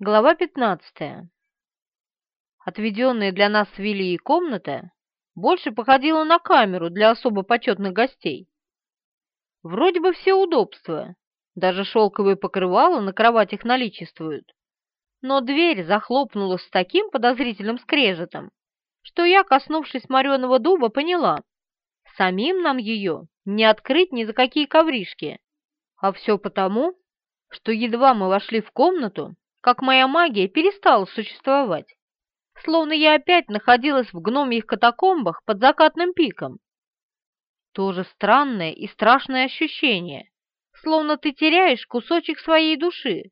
Глава 15. Отведенная для нас с Вилли комната больше походила на камеру для особо почетных гостей. Вроде бы все удобства, даже шелковые покрывала на кроватях наличествуют. Но дверь захлопнулась с таким подозрительным скрежетом, что я, коснувшись мореного дуба, поняла, самим нам ее не открыть ни за какие ковришки, а все потому, что едва мы вошли в комнату, как моя магия перестала существовать, словно я опять находилась в гномьих катакомбах под закатным пиком. Тоже странное и страшное ощущение, словно ты теряешь кусочек своей души,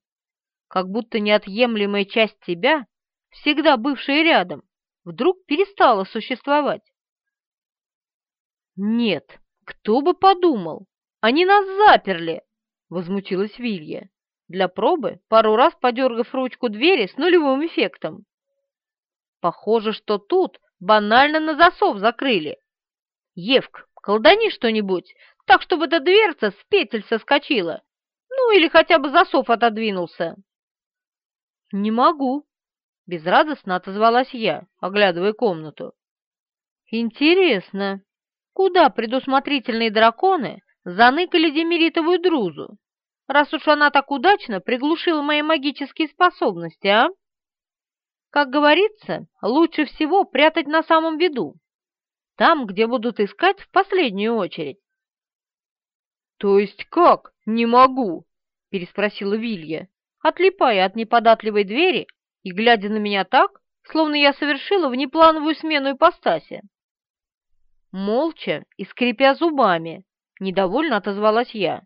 как будто неотъемлемая часть тебя, всегда бывшая рядом, вдруг перестала существовать. «Нет, кто бы подумал, они нас заперли!» — возмутилась Вилья для пробы, пару раз подергав ручку двери с нулевым эффектом. Похоже, что тут банально на засов закрыли. Евк, колдани что-нибудь, так, чтобы эта дверца с петель соскочила. Ну, или хотя бы засов отодвинулся. Не могу, безрадостно отозвалась я, оглядывая комнату. Интересно, куда предусмотрительные драконы заныкали демеритовую друзу? Раз уж она так удачно приглушила мои магические способности, а? Как говорится, лучше всего прятать на самом виду, там, где будут искать в последнюю очередь. «То есть как? Не могу!» — переспросила Вилья, отлипая от неподатливой двери и глядя на меня так, словно я совершила внеплановую смену ипостаси. Молча и скрипя зубами, недовольно отозвалась я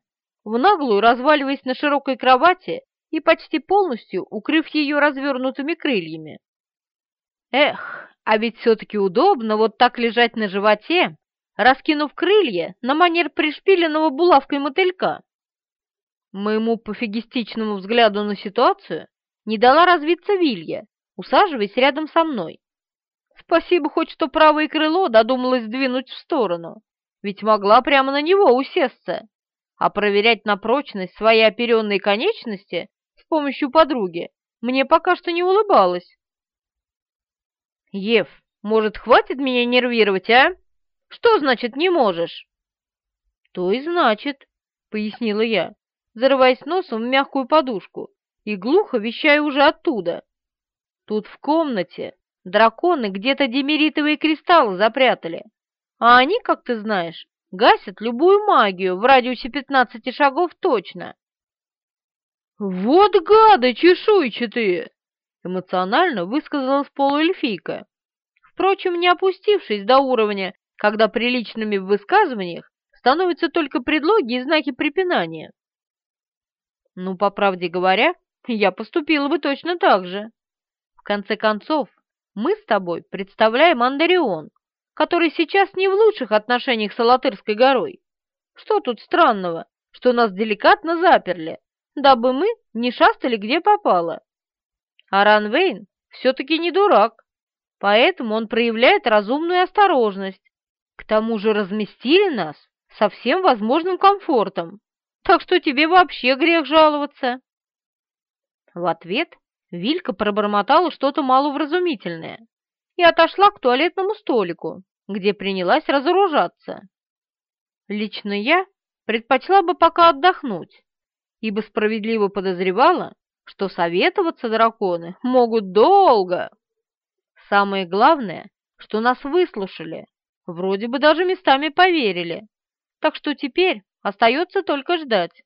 в наглую разваливаясь на широкой кровати и почти полностью укрыв ее развернутыми крыльями. Эх, а ведь все-таки удобно вот так лежать на животе, раскинув крылья на манер пришпиленного булавкой мотылька. Моему пофигистичному взгляду на ситуацию не дала развиться Вилья, усаживаясь рядом со мной. Спасибо хоть что правое крыло додумалось сдвинуть в сторону, ведь могла прямо на него усесться а проверять на прочность свои оперенные конечности с помощью подруги мне пока что не улыбалось. «Ев, может, хватит меня нервировать, а? Что значит «не можешь»?» «То и значит», — пояснила я, зарываясь носом в мягкую подушку и глухо вещая уже оттуда. «Тут в комнате драконы где-то демеритовые кристаллы запрятали, а они, как ты знаешь, гасят любую магию в радиусе 15 шагов точно. «Вот гады чешуйчатые!» — эмоционально высказалась полуэльфийка, впрочем, не опустившись до уровня, когда приличными в высказываниях становятся только предлоги и знаки препинания. Ну, по правде говоря, я поступила бы точно так же. В конце концов, мы с тобой представляем Андарион, который сейчас не в лучших отношениях с Алатырской горой. Что тут странного, что нас деликатно заперли, дабы мы не шастали где попало? А Ранвейн все-таки не дурак, поэтому он проявляет разумную осторожность. К тому же разместили нас со всем возможным комфортом, так что тебе вообще грех жаловаться. В ответ Вилька пробормотала что-то маловразумительное и отошла к туалетному столику, где принялась разоружаться. Лично я предпочла бы пока отдохнуть, ибо справедливо подозревала, что советоваться драконы могут долго. Самое главное, что нас выслушали, вроде бы даже местами поверили, так что теперь остается только ждать.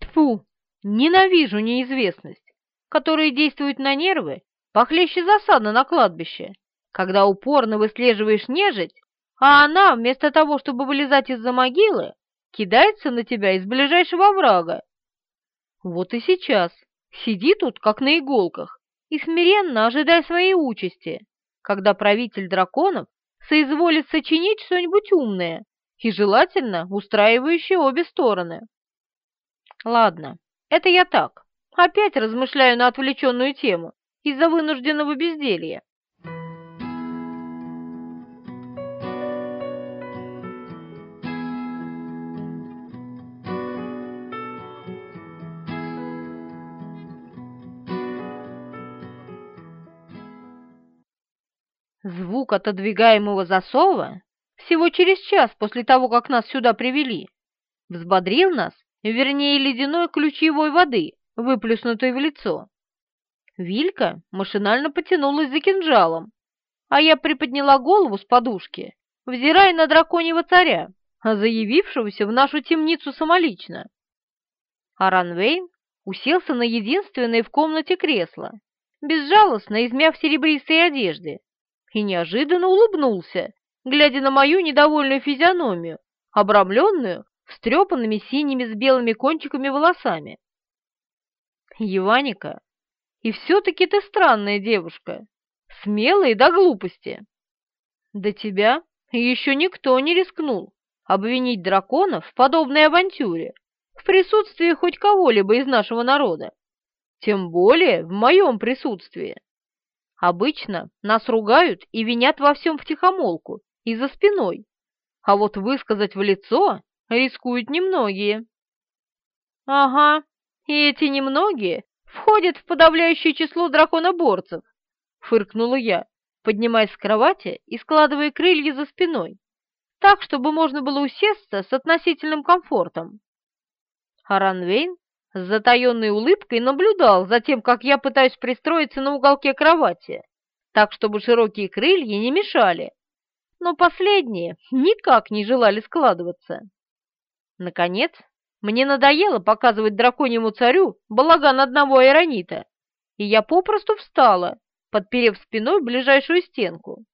Тфу, ненавижу неизвестность, которая действует на нервы похлеще засады на кладбище, когда упорно выслеживаешь нежить, а она, вместо того, чтобы вылезать из-за могилы, кидается на тебя из ближайшего врага. Вот и сейчас сиди тут, как на иголках, и смиренно ожидай своей участи, когда правитель драконов соизволит сочинить что-нибудь умное и желательно устраивающее обе стороны. Ладно, это я так, опять размышляю на отвлеченную тему из-за вынужденного безделья. Звук отодвигаемого засова всего через час после того, как нас сюда привели, взбодрил нас, вернее, ледяной ключевой воды, выплюснутой в лицо. Вилька машинально потянулась за кинжалом, а я приподняла голову с подушки, взирая на драконьего царя, заявившегося в нашу темницу самолично. Аранвейн уселся на единственное в комнате кресло, безжалостно измяв серебристые одежды, и неожиданно улыбнулся, глядя на мою недовольную физиономию, обрамленную встрепанными синими с белыми кончиками волосами. «Еваника, и все-таки ты странная девушка, смелая до глупости. До тебя еще никто не рискнул обвинить драконов в подобной авантюре в присутствии хоть кого-либо из нашего народа, тем более в моем присутствии. Обычно нас ругают и винят во всем втихомолку и за спиной, а вот высказать в лицо рискуют немногие. Ага, и эти немногие входят в подавляющее число драконоборцев, фыркнула я, поднимаясь с кровати и складывая крылья за спиной, так, чтобы можно было усесться с относительным комфортом. Харанвейн с затаенной улыбкой наблюдал за тем, как я пытаюсь пристроиться на уголке кровати, так, чтобы широкие крылья не мешали, но последние никак не желали складываться. Наконец, мне надоело показывать драконьему царю балаган одного аэронита, и я попросту встала, подперев спиной ближайшую стенку.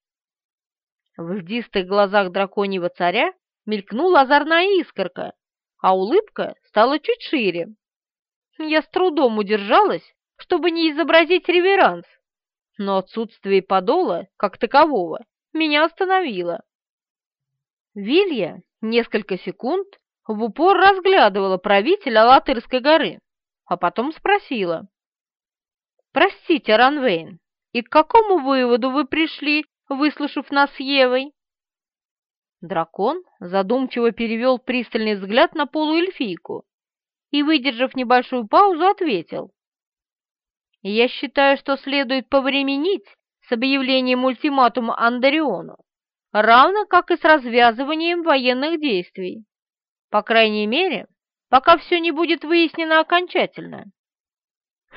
В льдистых глазах драконьего царя мелькнула озорная искорка, а улыбка стала чуть шире. Я с трудом удержалась, чтобы не изобразить реверанс, но отсутствие подола, как такового, меня остановило. Вилья несколько секунд в упор разглядывала правителя Латырской горы, а потом спросила. «Простите, Ранвейн, и к какому выводу вы пришли, выслушав нас с Евой?» Дракон задумчиво перевел пристальный взгляд на полуэльфийку и, выдержав небольшую паузу, ответил. «Я считаю, что следует повременить с объявлением ультиматума Андариону, равно как и с развязыванием военных действий. По крайней мере, пока все не будет выяснено окончательно».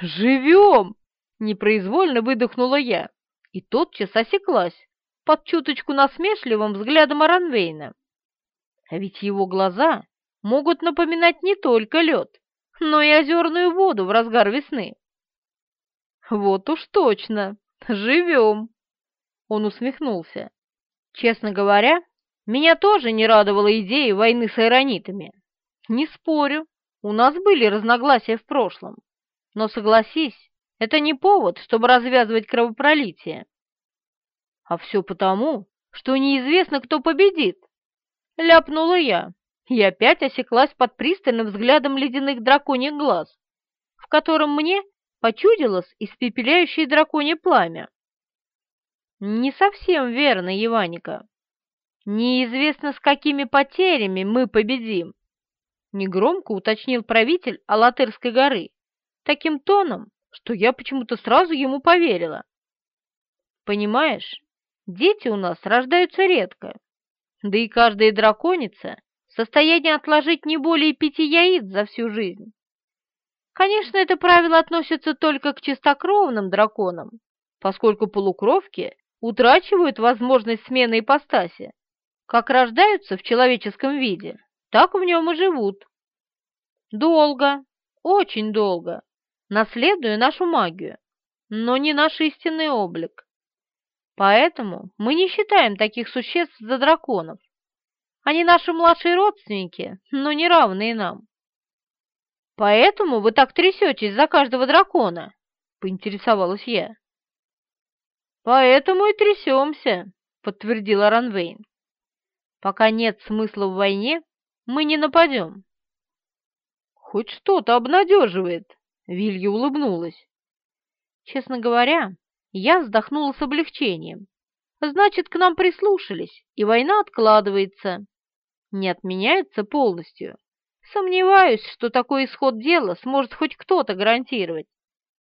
«Живем!» — непроизвольно выдохнула я и тотчас осеклась под чуточку насмешливым взглядом Аранвейна. А ведь его глаза могут напоминать не только лед, но и озерную воду в разгар весны. Вот уж точно, живем. Он усмехнулся. Честно говоря, меня тоже не радовала идея войны с айронитами. Не спорю, у нас были разногласия в прошлом. Но согласись, это не повод, чтобы развязывать кровопролитие. А все потому, что неизвестно, кто победит. Ляпнула я, и опять осеклась под пристальным взглядом ледяных драконьих глаз, в котором мне почудилось испепеляющее драконье пламя. Не совсем верно, Иваника. Неизвестно, с какими потерями мы победим. Негромко уточнил правитель Алатырской горы, таким тоном, что я почему-то сразу ему поверила. Понимаешь, дети у нас рождаются редко, да и каждая драконица состоянии отложить не более пяти яиц за всю жизнь. Конечно, это правило относится только к чистокровным драконам, поскольку полукровки утрачивают возможность смены ипостаси. Как рождаются в человеческом виде, так в нем и живут. Долго, очень долго, наследуя нашу магию, но не наш истинный облик. Поэтому мы не считаем таких существ за драконов, они наши младшие родственники, но не равные нам. Поэтому вы так трясетесь за каждого дракона, поинтересовалась я. Поэтому и трясемся, подтвердила Ранвейн. Пока нет смысла в войне, мы не нападем. Хоть что-то обнадеживает, Вилья улыбнулась. Честно говоря, я вздохнула с облегчением. Значит, к нам прислушались, и война откладывается не отменяется полностью. Сомневаюсь, что такой исход дела сможет хоть кто-то гарантировать,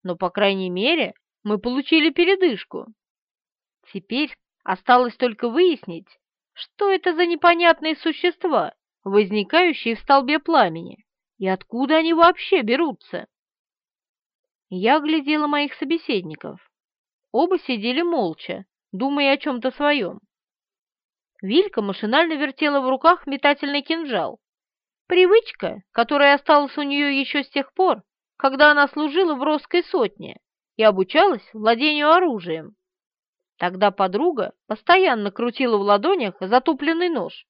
но, по крайней мере, мы получили передышку. Теперь, Осталось только выяснить, что это за непонятные существа, возникающие в столбе пламени, и откуда они вообще берутся. Я глядела моих собеседников. Оба сидели молча, думая о чем-то своем. Вилька машинально вертела в руках метательный кинжал. Привычка, которая осталась у нее еще с тех пор, когда она служила в Росской сотне и обучалась владению оружием. Тогда подруга постоянно крутила в ладонях затупленный нож,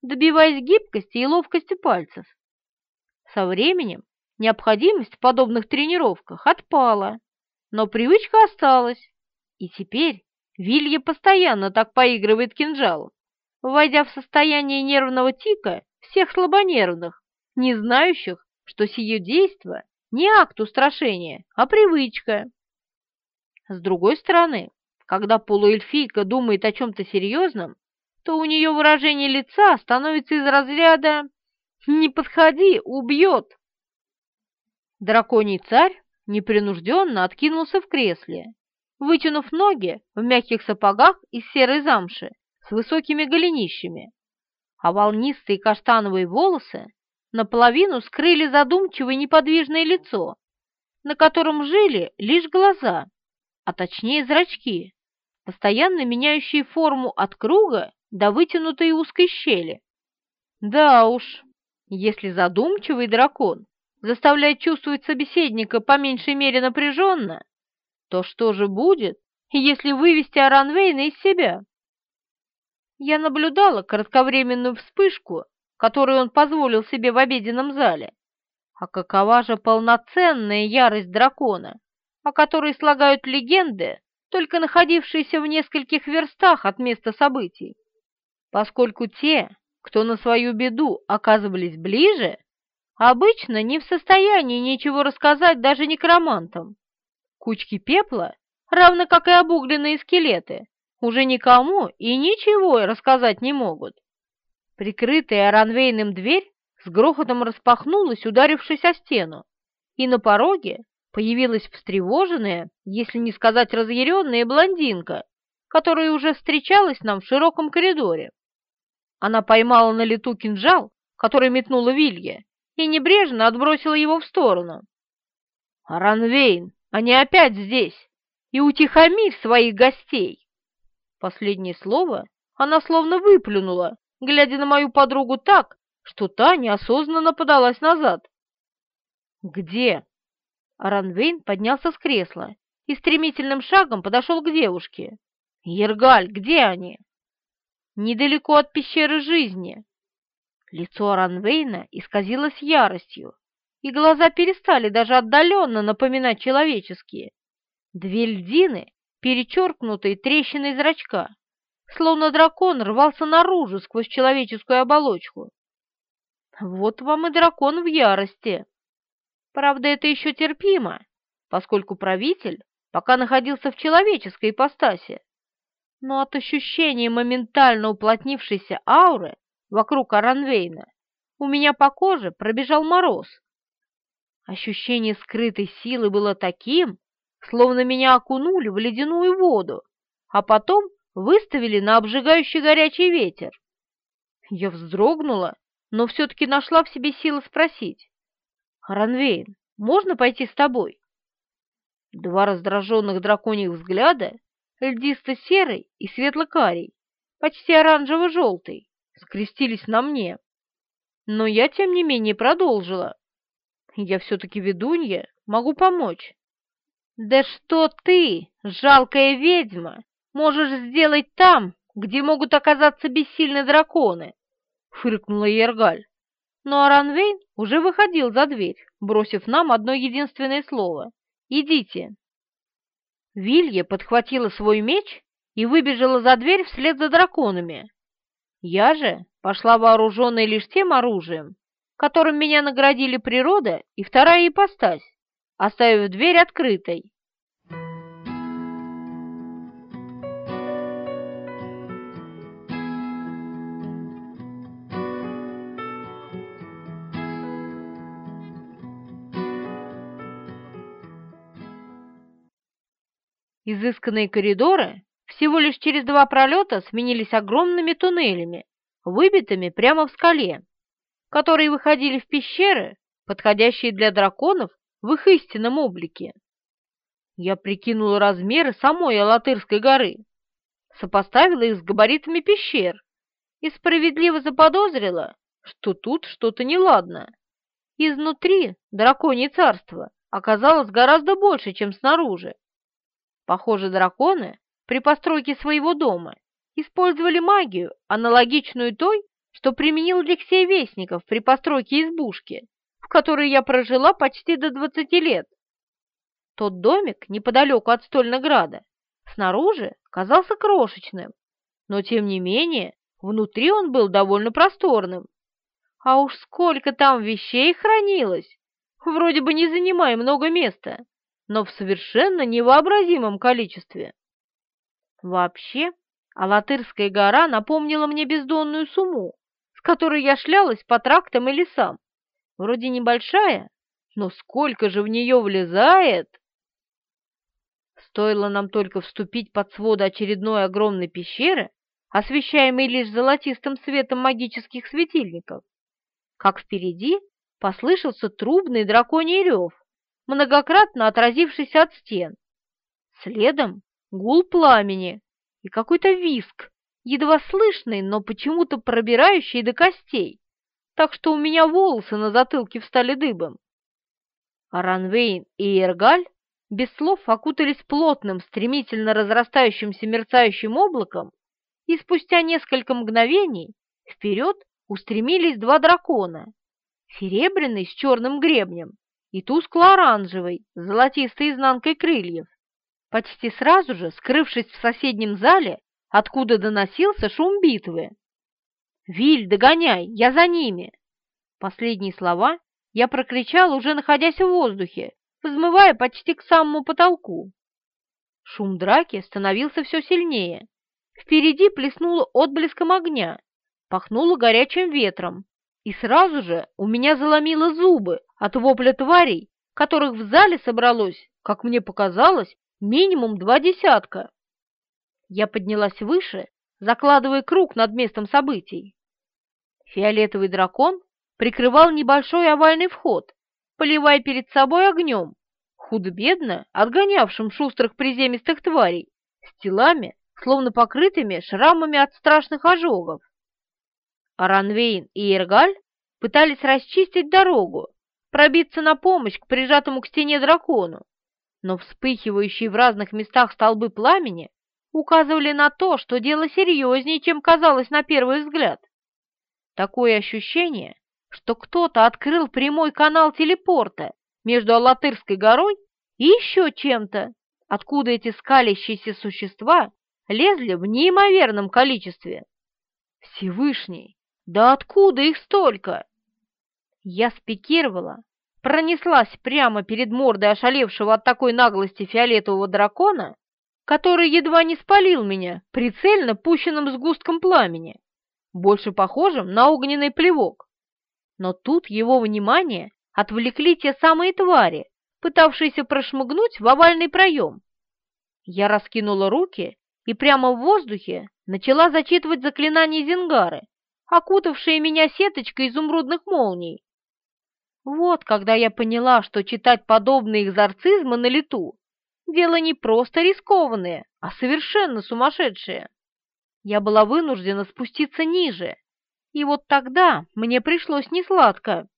добиваясь гибкости и ловкости пальцев. Со временем необходимость в подобных тренировках отпала, но привычка осталась, и теперь Вилья постоянно так поигрывает кинжалом, вводя в состояние нервного тика всех слабонервных, не знающих, что сие действо не акт устрашения, а привычка. С другой стороны, когда полуэльфийка думает о чем-то серьезном, то у нее выражение лица становится из разряда «Не подходи, убьет!». Драконий царь непринужденно откинулся в кресле, вытянув ноги в мягких сапогах из серой замши с высокими голенищами, а волнистые каштановые волосы наполовину скрыли задумчивое неподвижное лицо, на котором жили лишь глаза, а точнее зрачки, постоянно меняющие форму от круга до вытянутой узкой щели. Да уж, если задумчивый дракон заставляет чувствовать собеседника по меньшей мере напряженно, то что же будет, если вывести Аранвейна из себя? Я наблюдала кратковременную вспышку, которую он позволил себе в обеденном зале. А какова же полноценная ярость дракона, о которой слагают легенды, только находившиеся в нескольких верстах от места событий? Поскольку те, кто на свою беду оказывались ближе, обычно не в состоянии ничего рассказать даже некромантам. Кучки пепла, равно как и обугленные скелеты, уже никому и ничего рассказать не могут. Прикрытая ранвейным дверь с грохотом распахнулась, ударившись о стену, и на пороге появилась встревоженная, если не сказать разъяренная блондинка, которая уже встречалась нам в широком коридоре. Она поймала на лету кинжал, который метнула Вилья, и небрежно отбросила его в сторону. «Ранвейн!» Они опять здесь, и утихомирь своих гостей!» Последнее слово она словно выплюнула, глядя на мою подругу так, что та неосознанно подалась назад. «Где?» Аранвейн поднялся с кресла и стремительным шагом подошел к девушке. «Ергаль, где они?» «Недалеко от пещеры жизни». Лицо Аранвейна исказилось яростью и глаза перестали даже отдаленно напоминать человеческие. Две льдины, перечеркнутые трещиной зрачка, словно дракон рвался наружу сквозь человеческую оболочку. Вот вам и дракон в ярости. Правда, это еще терпимо, поскольку правитель пока находился в человеческой ипостаси. Но от ощущения моментально уплотнившейся ауры вокруг Аранвейна у меня по коже пробежал мороз, Ощущение скрытой силы было таким, словно меня окунули в ледяную воду, а потом выставили на обжигающий горячий ветер. Я вздрогнула, но все-таки нашла в себе силы спросить. «Ранвейн, можно пойти с тобой?» Два раздраженных драконьих взгляда, льдисто-серый и светло-карий, почти оранжево-желтый, скрестились на мне. Но я, тем не менее, продолжила. Я все-таки ведунья, могу помочь. Да что ты, жалкая ведьма, можешь сделать там, где могут оказаться бессильные драконы? Фыркнула Ергаль. Но Аранвейн уже выходил за дверь, бросив нам одно единственное слово. «Идите». Вилья подхватила свой меч и выбежала за дверь вслед за драконами. Я же пошла вооруженной лишь тем оружием, которым меня наградили природа и вторая ипостась, оставив дверь открытой. Изысканные коридоры всего лишь через два пролета сменились огромными туннелями, выбитыми прямо в скале, которые выходили в пещеры, подходящие для драконов в их истинном облике. Я прикинула размеры самой Алатырской горы, сопоставила их с габаритами пещер и справедливо заподозрила, что тут что-то неладно. Изнутри драконье царство оказалось гораздо больше, чем снаружи. Похоже, драконы при постройке своего дома использовали магию, аналогичную той, что применил Алексей Вестников при постройке избушки, в которой я прожила почти до двадцати лет. Тот домик неподалеку от Стольнограда снаружи казался крошечным, но тем не менее внутри он был довольно просторным. А уж сколько там вещей хранилось! Вроде бы не занимая много места, но в совершенно невообразимом количестве. Вообще, Алатырская гора напомнила мне бездонную сумму, с которой я шлялась по трактам и лесам. Вроде небольшая, но сколько же в нее влезает! Стоило нам только вступить под своды очередной огромной пещеры, освещаемой лишь золотистым светом магических светильников, как впереди послышался трубный драконий рев, многократно отразившийся от стен. Следом гул пламени и какой-то виск, едва слышный, но почему-то пробирающий до костей, так что у меня волосы на затылке встали дыбом. Аранвейн и Эргаль без слов окутались плотным, стремительно разрастающимся мерцающим облаком, и спустя несколько мгновений вперед устремились два дракона, серебряный с черным гребнем и тускло-оранжевый с золотистой изнанкой крыльев, почти сразу же скрывшись в соседнем зале, откуда доносился шум битвы. «Виль, догоняй, я за ними!» Последние слова я прокричал, уже находясь в воздухе, взмывая почти к самому потолку. Шум драки становился все сильнее. Впереди плеснуло отблеском огня, пахнуло горячим ветром, и сразу же у меня заломило зубы от вопля тварей, которых в зале собралось, как мне показалось, минимум два десятка. Я поднялась выше, закладывая круг над местом событий. Фиолетовый дракон прикрывал небольшой овальный вход, поливая перед собой огнем, худо-бедно отгонявшим шустрых приземистых тварей, с телами, словно покрытыми шрамами от страшных ожогов. Аранвейн и Иргаль пытались расчистить дорогу, пробиться на помощь к прижатому к стене дракону, но вспыхивающие в разных местах столбы пламени указывали на то, что дело серьезнее, чем казалось на первый взгляд. Такое ощущение, что кто-то открыл прямой канал телепорта между Алатырской горой и еще чем-то, откуда эти скалящиеся существа лезли в неимоверном количестве. Всевышний, да откуда их столько? Я спикировала, пронеслась прямо перед мордой ошалевшего от такой наглости фиолетового дракона, который едва не спалил меня прицельно пущенным сгустком пламени, больше похожим на огненный плевок но тут его внимание отвлекли те самые твари, пытавшиеся прошмыгнуть в овальный проем. Я раскинула руки и прямо в воздухе начала зачитывать заклинание Зингары, окутавшие меня сеточкой изумрудных молний. Вот когда я поняла, что читать подобные экзорцизмы на лету — дело не просто рискованное, а совершенно сумасшедшее. Я была вынуждена спуститься ниже, и вот тогда мне пришлось несладко.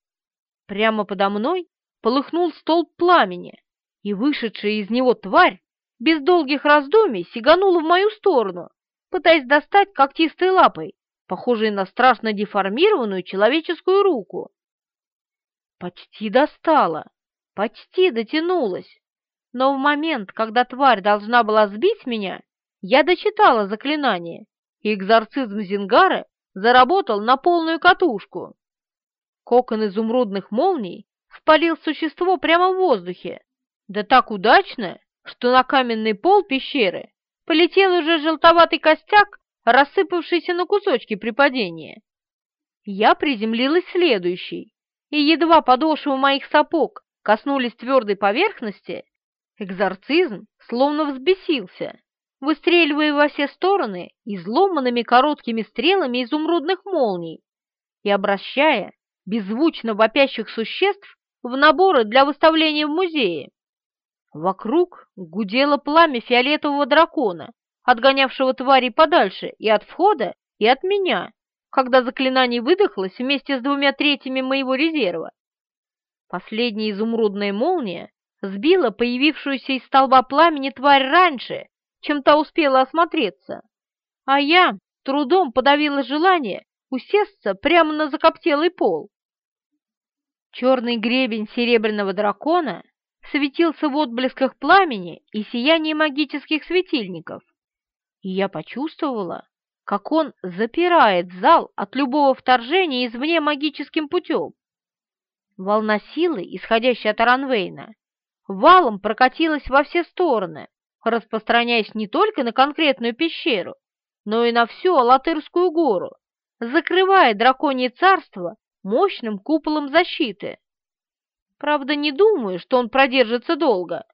Прямо подо мной полыхнул столб пламени, и вышедшая из него тварь без долгих раздумий сиганула в мою сторону, пытаясь достать когтистой лапой, похожей на страшно деформированную человеческую руку. Почти достала, почти дотянулась, но в момент, когда тварь должна была сбить меня, я дочитала заклинание, и экзорцизм Зингара заработал на полную катушку. Кокон изумрудных молний спалил существо прямо в воздухе, да так удачно, что на каменный пол пещеры полетел уже желтоватый костяк, рассыпавшийся на кусочки при падении. Я приземлилась следующей, и едва подошвы моих сапог коснулись твердой поверхности, экзорцизм словно взбесился, выстреливая во все стороны изломанными короткими стрелами изумрудных молний и обращая беззвучно вопящих существ в наборы для выставления в музее. Вокруг гудело пламя фиолетового дракона, отгонявшего тварей подальше и от входа, и от меня, когда заклинание выдохлось вместе с двумя третьими моего резерва. Последняя изумрудная молния сбила появившуюся из столба пламени тварь раньше, чем та успела осмотреться, а я трудом подавила желание усесться прямо на закоптелый пол. Черный гребень серебряного дракона светился в отблесках пламени и сиянии магических светильников, и я почувствовала, как он запирает зал от любого вторжения извне магическим путем. Волна силы, исходящая от Аранвейна, валом прокатилась во все стороны, распространяясь не только на конкретную пещеру, но и на всю Алатырскую гору, закрывая драконье царство мощным куполом защиты. Правда, не думаю, что он продержится долго,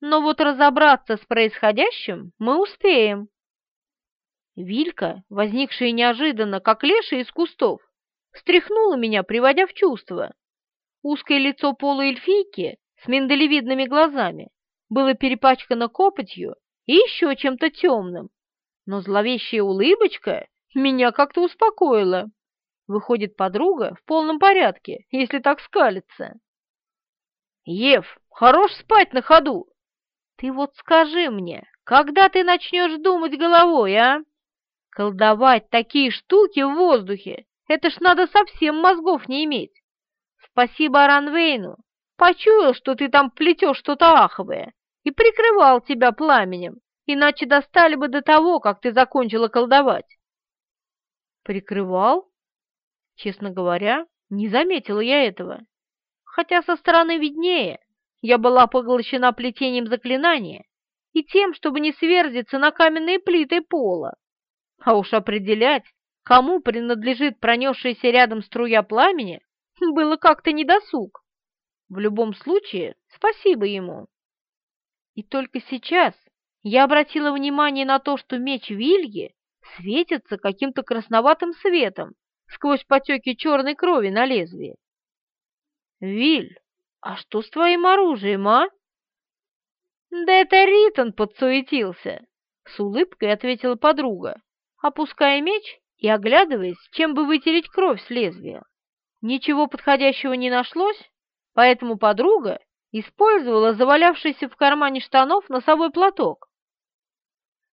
но вот разобраться с происходящим мы успеем. Вилька, возникшая неожиданно, как леша из кустов, встряхнула меня, приводя в чувство. Узкое лицо полуэльфийки с миндалевидными глазами было перепачкано копотью и еще чем-то темным, но зловещая улыбочка меня как-то успокоила. Выходит, подруга в полном порядке, если так скалится. Ев, хорош спать на ходу. Ты вот скажи мне, когда ты начнешь думать головой, а? Колдовать такие штуки в воздухе, это ж надо совсем мозгов не иметь. Спасибо Аранвейну, почуял, что ты там плетешь что-то аховое, и прикрывал тебя пламенем, иначе достали бы до того, как ты закончила колдовать. Прикрывал? Честно говоря, не заметила я этого. Хотя со стороны виднее, я была поглощена плетением заклинания и тем, чтобы не сверзиться на каменные плиты пола. А уж определять, кому принадлежит пронесшаяся рядом струя пламени, было как-то недосуг. В любом случае, спасибо ему. И только сейчас я обратила внимание на то, что меч Вильги светится каким-то красноватым светом сквозь потеки черной крови на лезвии. «Виль, а что с твоим оружием, а?» «Да это Ритон подсуетился!» — с улыбкой ответила подруга, опуская меч и оглядываясь, чем бы вытереть кровь с лезвия. Ничего подходящего не нашлось, поэтому подруга использовала завалявшийся в кармане штанов носовой платок.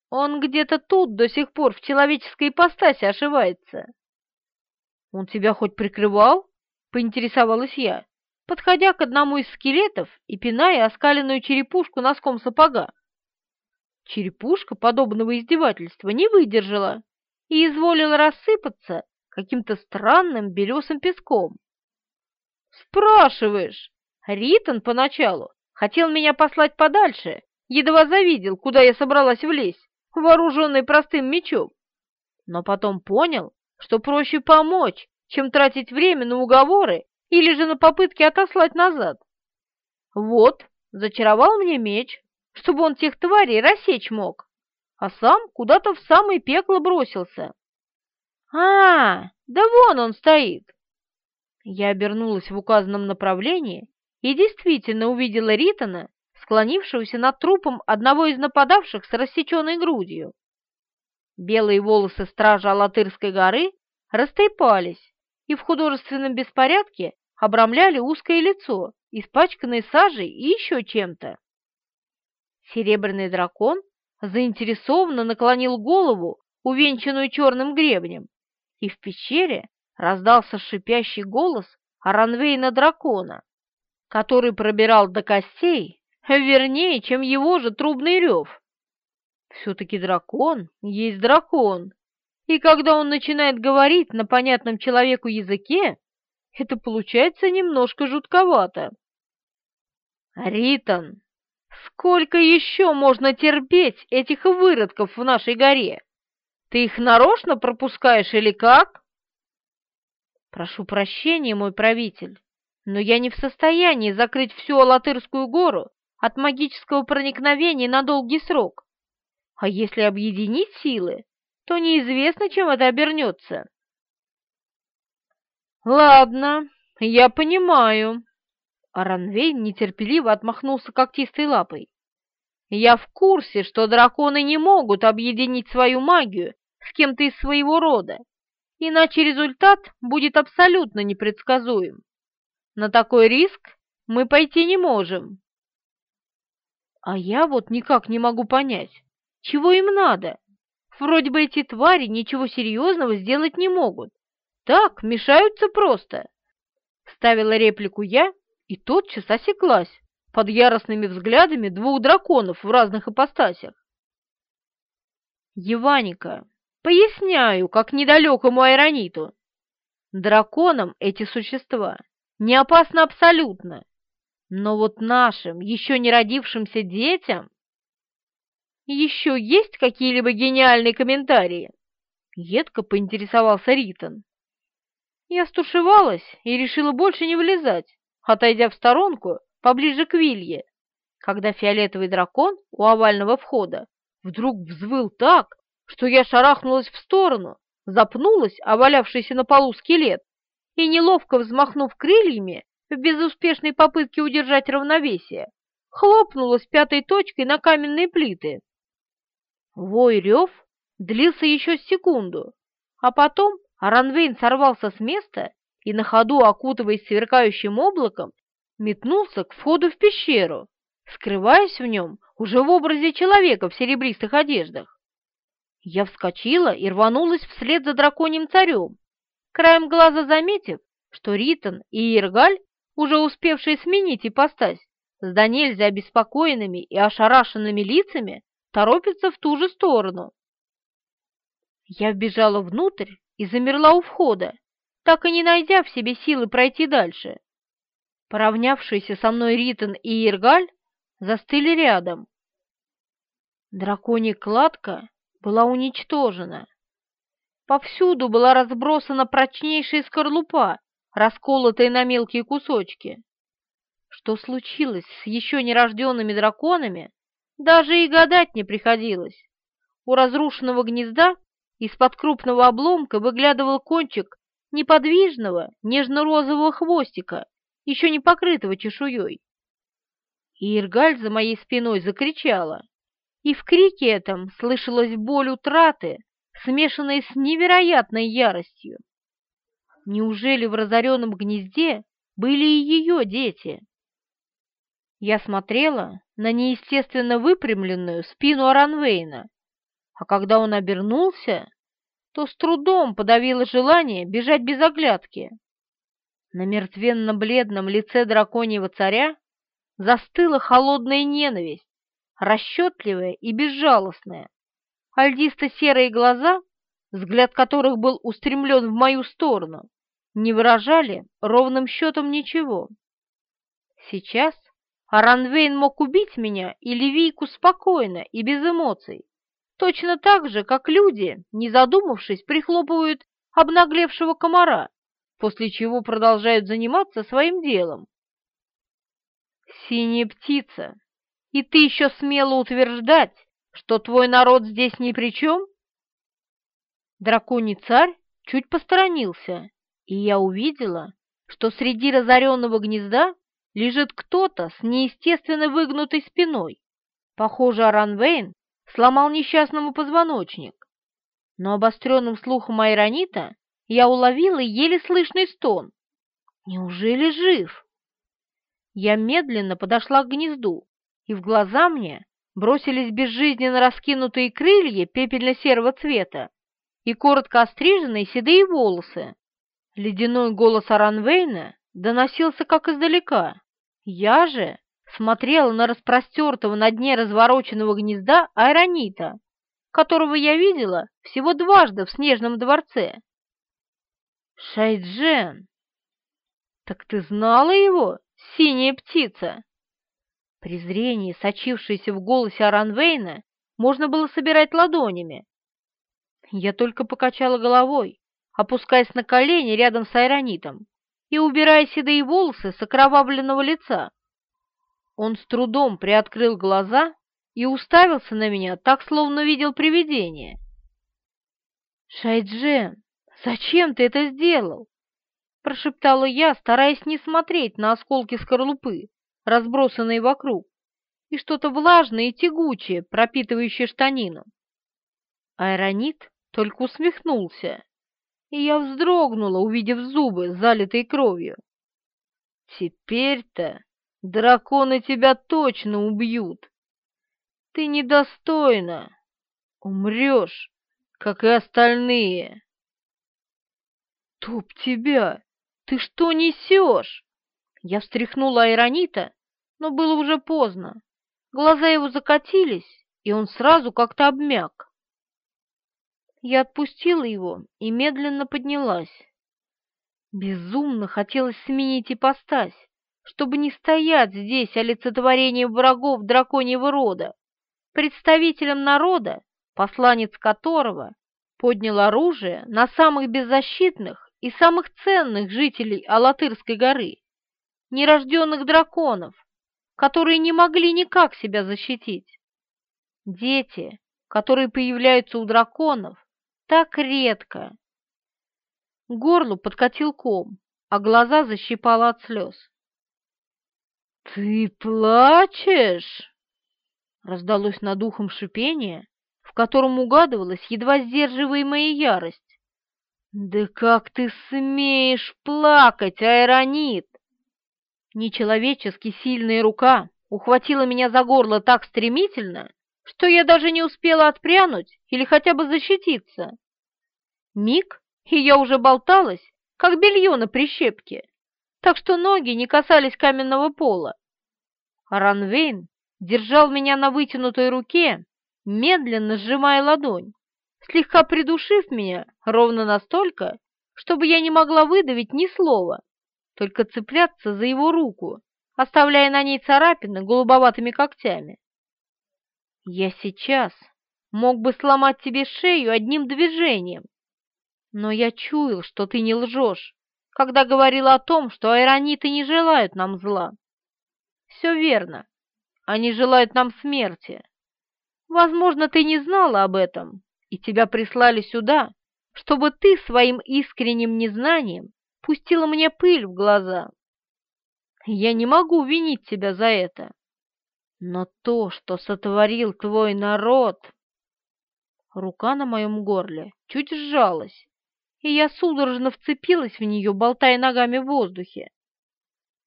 Он где-то тут до сих пор в человеческой ипостаси ошивается. «Он тебя хоть прикрывал?» — поинтересовалась я, подходя к одному из скелетов и пиная оскаленную черепушку носком сапога. Черепушка подобного издевательства не выдержала и изволила рассыпаться каким-то странным белесым песком. «Спрашиваешь?» Ритон поначалу хотел меня послать подальше, едва завидел, куда я собралась влезть, вооруженный простым мечом. Но потом понял, что проще помочь, чем тратить время на уговоры или же на попытки отослать назад. Вот, зачаровал мне меч, чтобы он тех тварей рассечь мог, а сам куда-то в самое пекло бросился. А, да вон он стоит. Я обернулась в указанном направлении и действительно увидела Ритона, склонившегося над трупом одного из нападавших с рассеченной грудью. Белые волосы стража Алатырской горы растрепались и в художественном беспорядке обрамляли узкое лицо, испачканное сажей и еще чем-то. Серебряный дракон заинтересованно наклонил голову, увенчанную черным гребнем, и в пещере раздался шипящий голос Аранвейна дракона, который пробирал до костей, вернее, чем его же трубный рев. Все-таки дракон есть дракон, и когда он начинает говорить на понятном человеку языке, это получается немножко жутковато. Ритон, сколько еще можно терпеть этих выродков в нашей горе? Ты их нарочно пропускаешь или как? Прошу прощения, мой правитель, но я не в состоянии закрыть всю Алатырскую гору от магического проникновения на долгий срок. А если объединить силы, то неизвестно, чем это обернется. Ладно, я понимаю. Аранвейн нетерпеливо отмахнулся когтистой лапой. Я в курсе, что драконы не могут объединить свою магию с кем-то из своего рода, иначе результат будет абсолютно непредсказуем. На такой риск мы пойти не можем. А я вот никак не могу понять, чего им надо. Вроде бы эти твари ничего серьезного сделать не могут. Так, мешаются просто. Ставила реплику я и тотчас осеклась под яростными взглядами двух драконов в разных ипостасях. Еваника, поясняю, как недалекому Айрониту. Драконам эти существа не опасны абсолютно, но вот нашим, еще не родившимся детям... Еще есть какие-либо гениальные комментарии? Едко поинтересовался Ритон. Я стушевалась и решила больше не влезать, отойдя в сторонку поближе к Вилье, когда фиолетовый дракон у овального входа вдруг взвыл так, что я шарахнулась в сторону, запнулась о на полу скелет и, неловко взмахнув крыльями, в безуспешной попытке удержать равновесие, хлопнулась пятой точкой на каменные плиты. Вой рев длился еще секунду, а потом Аранвейн сорвался с места и на ходу, окутываясь сверкающим облаком, метнулся к входу в пещеру, скрываясь в нем уже в образе человека в серебристых одеждах. Я вскочила и рванулась вслед за драконьим царем, краем глаза заметив, что Ритон и Иргаль уже успевшие сменить ипостась, с до нельзя обеспокоенными и ошарашенными лицами, торопятся в ту же сторону. Я вбежала внутрь и замерла у входа, так и не найдя в себе силы пройти дальше. Поравнявшиеся со мной Ритон и Иргаль застыли рядом. Драконья кладка была уничтожена. Повсюду была разбросана прочнейшая скорлупа, расколотые на мелкие кусочки. Что случилось с еще нерожденными драконами, даже и гадать не приходилось. У разрушенного гнезда из-под крупного обломка выглядывал кончик неподвижного нежно-розового хвостика, еще не покрытого чешуей. И Иргаль за моей спиной закричала, и в крике этом слышалась боль утраты, смешанная с невероятной яростью. Неужели в разоренном гнезде были и ее дети? Я смотрела на неестественно выпрямленную спину Аранвейна, а когда он обернулся, то с трудом подавила желание бежать без оглядки. На мертвенно-бледном лице драконьего царя застыла холодная ненависть, расчетливая и безжалостная. Альдисто-серые глаза взгляд которых был устремлен в мою сторону, не выражали ровным счетом ничего. Сейчас Аранвейн мог убить меня или Вийку спокойно и без эмоций, точно так же, как люди, не задумавшись, прихлопывают обнаглевшего комара, после чего продолжают заниматься своим делом. «Синяя птица, и ты еще смело утверждать, что твой народ здесь ни при чем?» Драконий царь чуть посторонился, и я увидела, что среди разоренного гнезда лежит кто-то с неестественно выгнутой спиной. Похоже, Аранвейн сломал несчастному позвоночник. Но обостренным слухом Айронита я уловила еле слышный стон. Неужели жив? Я медленно подошла к гнезду, и в глаза мне бросились безжизненно раскинутые крылья пепельно-серого цвета и коротко остриженные седые волосы. Ледяной голос Аранвейна доносился как издалека. Я же смотрела на распростертого на дне развороченного гнезда айронита, которого я видела всего дважды в снежном дворце. Шайджен! Так ты знала его, синяя птица? Презрение, сочившееся в голосе Аранвейна, можно было собирать ладонями, я только покачала головой, опускаясь на колени рядом с айронитом и убирая седые волосы с окровавленного лица. Он с трудом приоткрыл глаза и уставился на меня так, словно видел привидение. «Шайджен, зачем ты это сделал?» — прошептала я, стараясь не смотреть на осколки скорлупы, разбросанные вокруг, и что-то влажное и тягучее, пропитывающее штанину. Айронит только усмехнулся, и я вздрогнула, увидев зубы, залитые кровью. «Теперь-то драконы тебя точно убьют. Ты недостойна, умрешь, как и остальные». «Туп тебя! Ты что несешь?» Я встряхнула Айронита, но было уже поздно. Глаза его закатились, и он сразу как-то обмяк. Я отпустила его и медленно поднялась. Безумно хотелось сменить ипостась, чтобы не стоять здесь олицетворением врагов драконьего рода, представителем народа, посланец которого поднял оружие на самых беззащитных и самых ценных жителей Алатырской горы, нерожденных драконов, которые не могли никак себя защитить. Дети, которые появляются у драконов, так редко. Горлу подкатил ком, а глаза защипало от слез. «Ты плачешь?» Раздалось над ухом шипение, в котором угадывалась едва сдерживаемая ярость. «Да как ты смеешь плакать, Айронит?» Нечеловечески сильная рука ухватила меня за горло так стремительно, что я даже не успела отпрянуть или хотя бы защититься. Миг, и я уже болталась, как белье на прищепке, так что ноги не касались каменного пола. Ранвейн держал меня на вытянутой руке, медленно сжимая ладонь, слегка придушив меня ровно настолько, чтобы я не могла выдавить ни слова, только цепляться за его руку, оставляя на ней царапины голубоватыми когтями. Я сейчас мог бы сломать тебе шею одним движением, но я чуял, что ты не лжешь, когда говорила о том, что айрониты не желают нам зла. Все верно, они желают нам смерти. Возможно, ты не знала об этом, и тебя прислали сюда, чтобы ты своим искренним незнанием пустила мне пыль в глаза. Я не могу винить тебя за это. Но то, что сотворил твой народ... Рука на моем горле чуть сжалась, и я судорожно вцепилась в нее, болтая ногами в воздухе.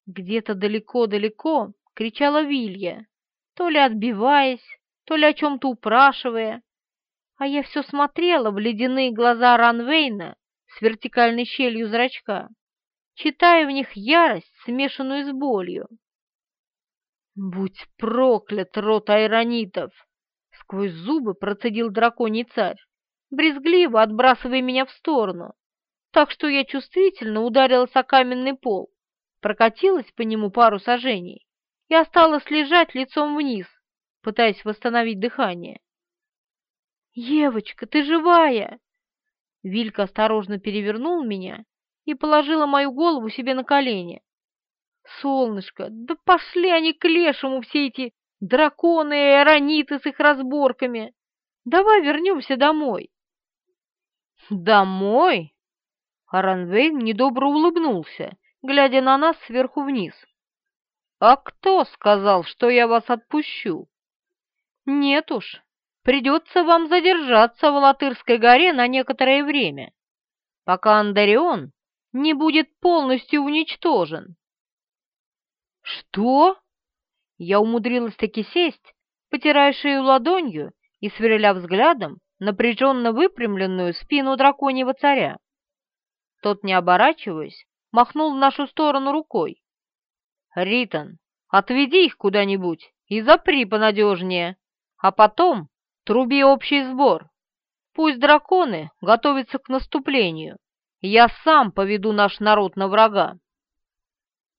Где-то далеко-далеко кричала Вилья, то ли отбиваясь, то ли о чем-то упрашивая, а я все смотрела в ледяные глаза Ранвейна с вертикальной щелью зрачка, читая в них ярость, смешанную с болью. «Будь проклят, рот айронитов!» — сквозь зубы процедил драконий царь, брезгливо отбрасывая меня в сторону, так что я чувствительно ударилась о каменный пол, прокатилась по нему пару сажений и осталась лежать лицом вниз, пытаясь восстановить дыхание. «Евочка, ты живая!» Вилька осторожно перевернул меня и положила мою голову себе на колени. Солнышко, да пошли они к лешему все эти драконы и аэрониты с их разборками. Давай вернемся домой. Домой? Аранвейн недобро улыбнулся, глядя на нас сверху вниз. А кто сказал, что я вас отпущу? Нет уж, придется вам задержаться в Латырской горе на некоторое время, пока Андарион не будет полностью уничтожен. «Что?» Я умудрилась таки сесть, потирая шею ладонью и сверля взглядом напряженно выпрямленную спину драконьего царя. Тот, не оборачиваясь, махнул в нашу сторону рукой. «Ритон, отведи их куда-нибудь и запри понадежнее, а потом труби общий сбор. Пусть драконы готовятся к наступлению. Я сам поведу наш народ на врага».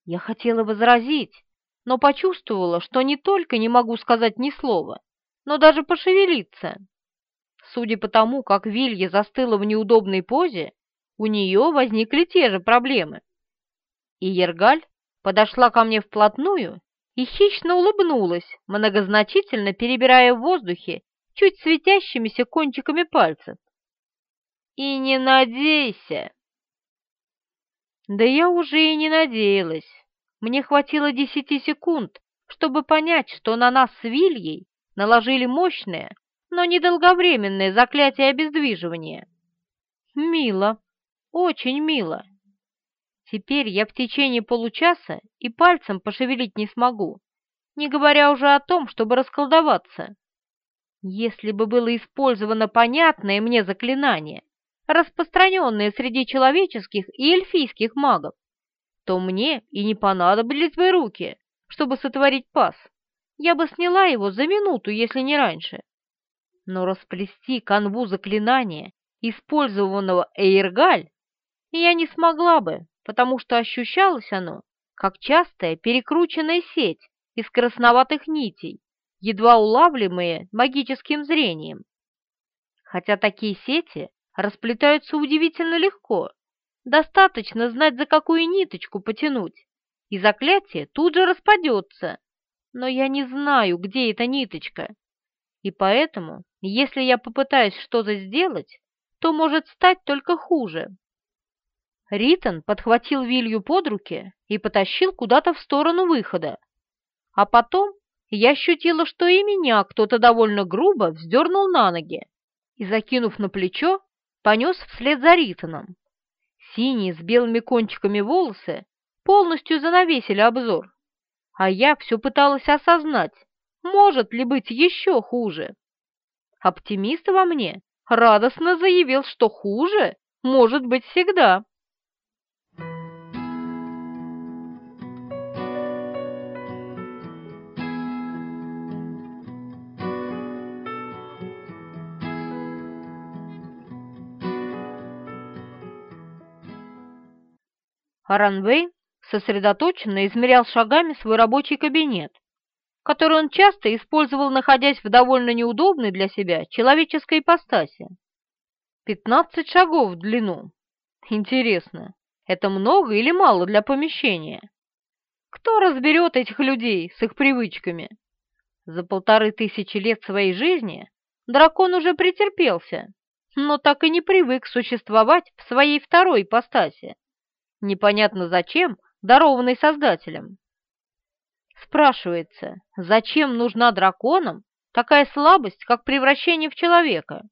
Я хотела возразить, но почувствовала, что не только не могу сказать ни слова, но даже пошевелиться. Судя по тому, как Вилья застыла в неудобной позе, у нее возникли те же проблемы. И Ергаль подошла ко мне вплотную и хищно улыбнулась, многозначительно перебирая в воздухе чуть светящимися кончиками пальцев. «И не надейся!» Да я уже и не надеялась. Мне хватило десяти секунд, чтобы понять, что на нас с Вильей наложили мощное, но недолговременное заклятие обездвиживания. Мило, очень мило. Теперь я в течение получаса и пальцем пошевелить не смогу, не говоря уже о том, чтобы расколдоваться. Если бы было использовано понятное мне заклинание, распространенное среди человеческих и эльфийских магов, то мне и не понадобились бы руки, чтобы сотворить пас. Я бы сняла его за минуту, если не раньше. Но расплести канву заклинания, использованного Эйргаль, я не смогла бы, потому что ощущалось оно, как частая перекрученная сеть из красноватых нитей, едва улавливаемые магическим зрением. Хотя такие сети расплетаются удивительно легко, достаточно знать, за какую ниточку потянуть, и заклятие тут же распадется. Но я не знаю, где эта ниточка, и поэтому, если я попытаюсь что-то сделать, то может стать только хуже. Ритон подхватил Вилью под руки и потащил куда-то в сторону выхода. А потом я ощутила, что и меня кто-то довольно грубо вздернул на ноги и, закинув на плечо, понес вслед за Ритоном. Синие с белыми кончиками волосы полностью занавесили обзор, а я все пыталась осознать, может ли быть еще хуже. Оптимист во мне радостно заявил, что хуже может быть всегда. Аранвей сосредоточенно измерял шагами свой рабочий кабинет, который он часто использовал, находясь в довольно неудобной для себя человеческой ипостаси. Пятнадцать шагов в длину. Интересно, это много или мало для помещения? Кто разберет этих людей с их привычками? За полторы тысячи лет своей жизни дракон уже претерпелся, но так и не привык существовать в своей второй ипостаси непонятно зачем, дарованный Создателем. Спрашивается, зачем нужна драконам такая слабость, как превращение в человека?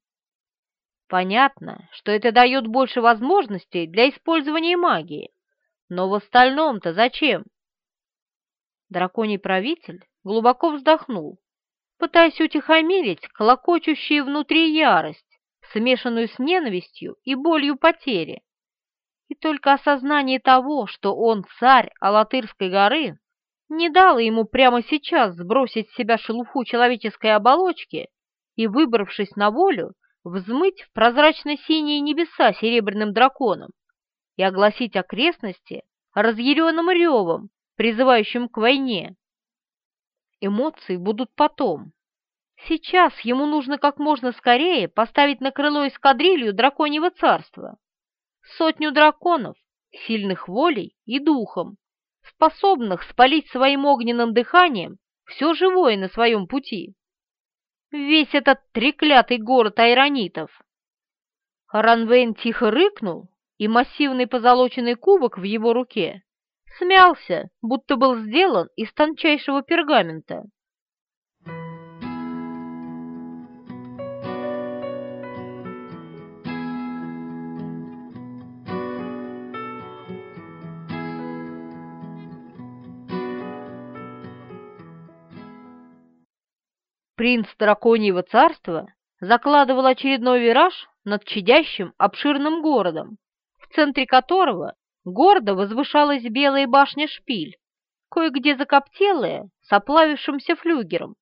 Понятно, что это дает больше возможностей для использования магии, но в остальном-то зачем? Драконий правитель глубоко вздохнул, пытаясь утихомирить клокочущую внутри ярость, смешанную с ненавистью и болью потери. И только осознание того, что он царь Алатырской горы, не дало ему прямо сейчас сбросить с себя шелуху человеческой оболочки и, выбравшись на волю, взмыть в прозрачно-синие небеса серебряным драконом и огласить окрестности разъяренным ревом, призывающим к войне. Эмоции будут потом. Сейчас ему нужно как можно скорее поставить на крыло эскадрилью драконьего царства сотню драконов, сильных волей и духом, способных спалить своим огненным дыханием все живое на своем пути. Весь этот треклятый город айронитов. Ранвейн тихо рыкнул, и массивный позолоченный кубок в его руке смялся, будто был сделан из тончайшего пергамента. Принц Драконьего царства закладывал очередной вираж над чадящим обширным городом, в центре которого гордо возвышалась белая башня шпиль, кое-где закоптелая, с оплавившимся флюгером,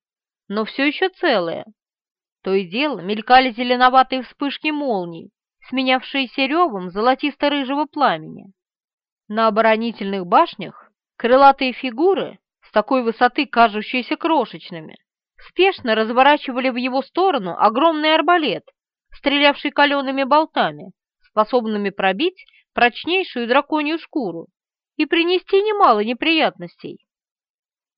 но все еще целая. То и дело мелькали зеленоватые вспышки молний, сменявшиеся ревом золотисто-рыжего пламени. На оборонительных башнях крылатые фигуры, с такой высоты кажущиеся крошечными, спешно разворачивали в его сторону огромный арбалет, стрелявший калеными болтами, способными пробить прочнейшую драконью шкуру и принести немало неприятностей.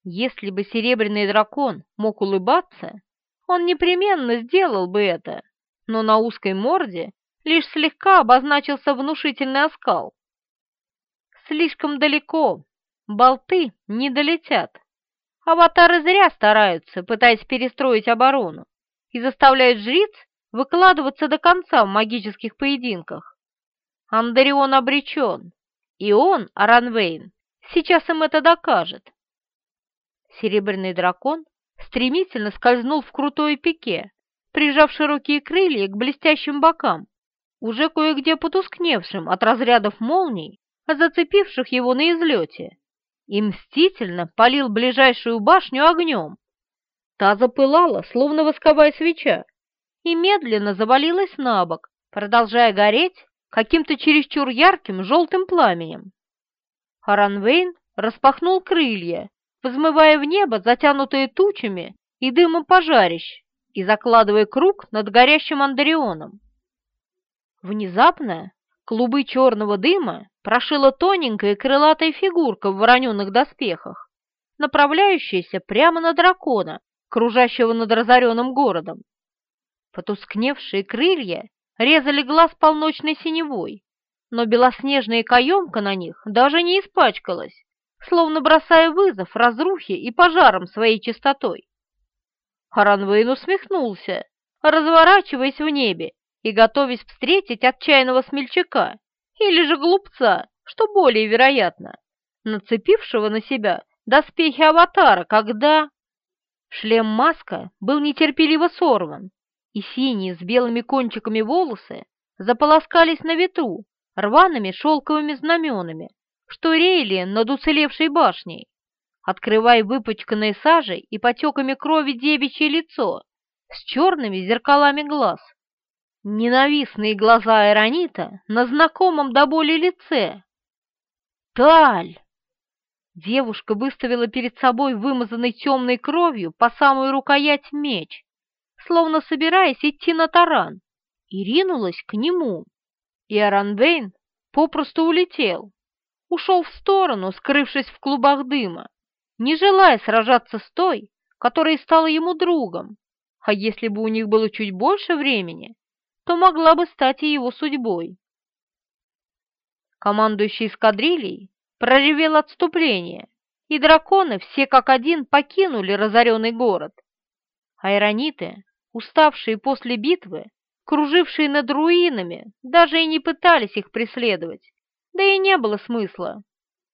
Если бы серебряный дракон мог улыбаться, он непременно сделал бы это, но на узкой морде лишь слегка обозначился внушительный оскал. Слишком далеко, болты не долетят. Аватары зря стараются, пытаясь перестроить оборону, и заставляют жриц выкладываться до конца в магических поединках. Андарион обречен, и он, Аранвейн, сейчас им это докажет. Серебряный дракон стремительно скользнул в крутое пике, прижав широкие крылья к блестящим бокам, уже кое-где потускневшим от разрядов молний, зацепивших его на излете, и мстительно полил ближайшую башню огнем. Та запылала, словно восковая свеча, и медленно завалилась на бок, продолжая гореть каким-то чересчур ярким желтым пламенем. Харанвейн распахнул крылья взмывая в небо затянутые тучами и дымом пожарищ и закладывая круг над горящим Андарионом. Внезапно клубы черного дыма прошила тоненькая крылатая фигурка в вороненных доспехах, направляющаяся прямо на дракона, кружащего над разоренным городом. Потускневшие крылья резали глаз полночной синевой, но белоснежная каемка на них даже не испачкалась, словно бросая вызов разрухе и пожарам своей чистотой. Харанвейн усмехнулся, разворачиваясь в небе и готовясь встретить отчаянного смельчака или же глупца, что более вероятно, нацепившего на себя доспехи аватара, когда... Шлем-маска был нетерпеливо сорван, и синие с белыми кончиками волосы заполоскались на ветру рваными шелковыми знаменами, что реяли над уцелевшей башней, открывая выпачканное сажей и потеками крови девичье лицо с черными зеркалами глаз. Ненавистные глаза Эронита на знакомом до боли лице. «Таль!» Девушка выставила перед собой вымазанный темной кровью по самую рукоять меч, словно собираясь идти на таран, и ринулась к нему. И Аранвейн попросту улетел ушел в сторону, скрывшись в клубах дыма, не желая сражаться с той, которая стала ему другом, а если бы у них было чуть больше времени, то могла бы стать и его судьбой. Командующий эскадрильей проревел отступление, и драконы все как один покинули разоренный город. Айрониты, уставшие после битвы, кружившие над руинами, даже и не пытались их преследовать. Да и не было смысла.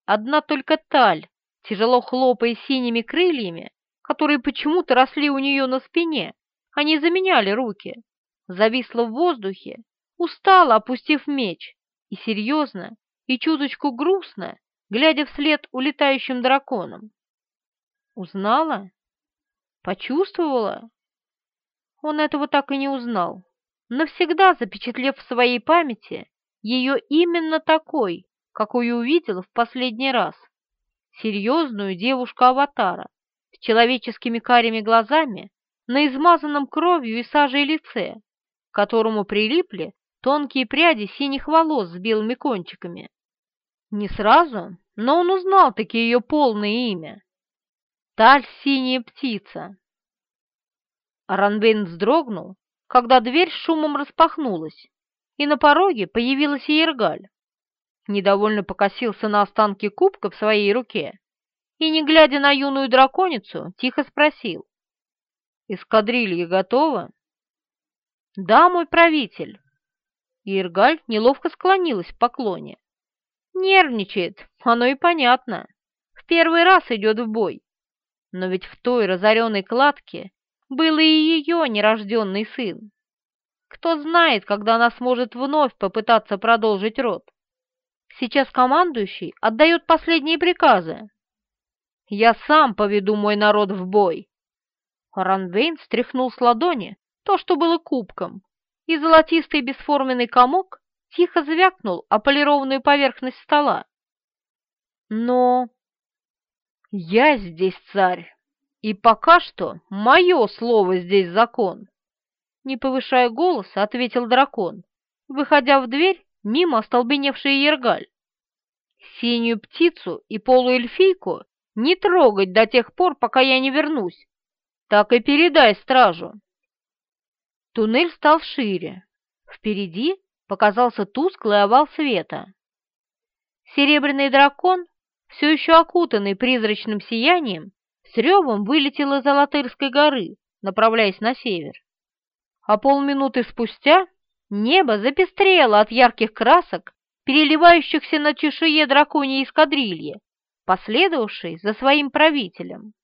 Одна только таль, тяжело хлопая синими крыльями, которые почему-то росли у нее на спине, они заменяли руки, зависла в воздухе, устала, опустив меч, и серьезно, и чуточку грустно, глядя вслед улетающим драконам. Узнала? Почувствовала? Он этого так и не узнал, навсегда запечатлев в своей памяти ее именно такой, какую увидела в последний раз. Серьезную девушку-аватара с человеческими карими глазами на измазанном кровью и сажей лице, к которому прилипли тонкие пряди синих волос с белыми кончиками. Не сразу, но он узнал таки ее полное имя. Таль синяя птица. Ранбейн вздрогнул, когда дверь шумом распахнулась, и на пороге появилась Ергаль. Недовольно покосился на останки кубка в своей руке и, не глядя на юную драконицу, тихо спросил. «Эскадрилья готова?» «Да, мой правитель». Иргаль неловко склонилась в поклоне. «Нервничает, оно и понятно. В первый раз идет в бой. Но ведь в той разоренной кладке был и ее нерожденный сын. Кто знает, когда она сможет вновь попытаться продолжить род. Сейчас командующий отдает последние приказы. Я сам поведу мой народ в бой. Ранвейн стряхнул с ладони то, что было кубком, и золотистый бесформенный комок тихо звякнул о полированную поверхность стола. Но я здесь царь, и пока что мое слово здесь закон не повышая голоса, ответил дракон, выходя в дверь мимо остолбеневшей Ергаль. Синюю птицу и полуэльфийку не трогать до тех пор, пока я не вернусь. Так и передай стражу. Туннель стал шире. Впереди показался тусклый овал света. Серебряный дракон, все еще окутанный призрачным сиянием, с ревом вылетел из Алатырской горы, направляясь на север. А полминуты спустя небо запестрело от ярких красок, переливающихся на чешуе драконьей эскадрильи, последовавшей за своим правителем.